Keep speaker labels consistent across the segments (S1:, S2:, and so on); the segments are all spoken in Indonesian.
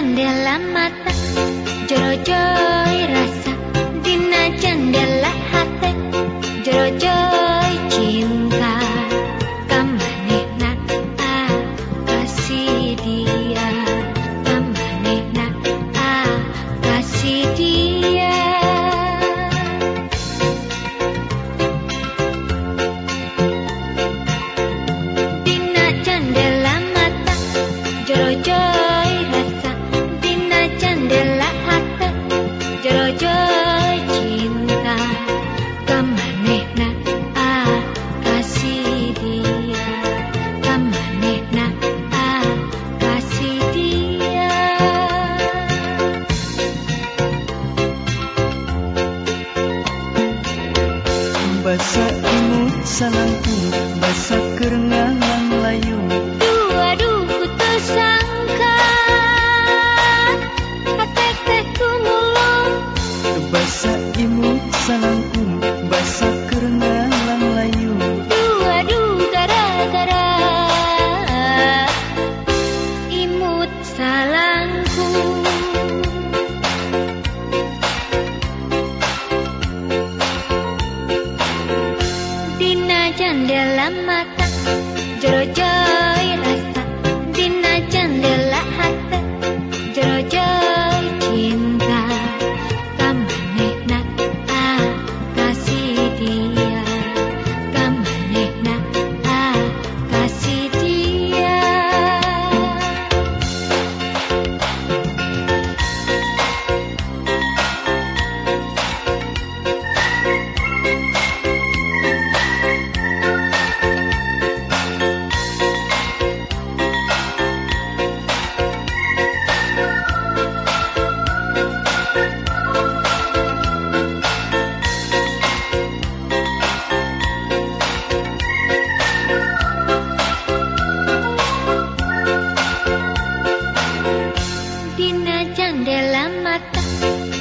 S1: jendela mata Jero-joy rasa. Dina jendela hati Jero-joy cinta. Kamanehna ah kasih dia. Kamanehna ah kasih dia. Dina jendela mata Jero-joy
S2: Basa imut salangku Basa kerengalan layu
S1: Dua duku tersangka. Hatek teh kumulung
S2: Basa imut salangku Basa kerengalan layu
S1: Dua du gara-gara. Imut salangku Dina jendela mata Jero-joy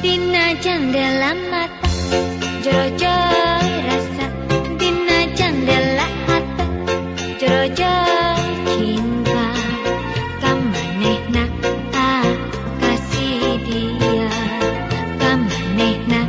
S1: Dinajang dalam mata Jorojoy rasa. Dinajang dalam mata Jorojoy cinta. Kamaneh nak ah, kasih dia. Kamaneh nak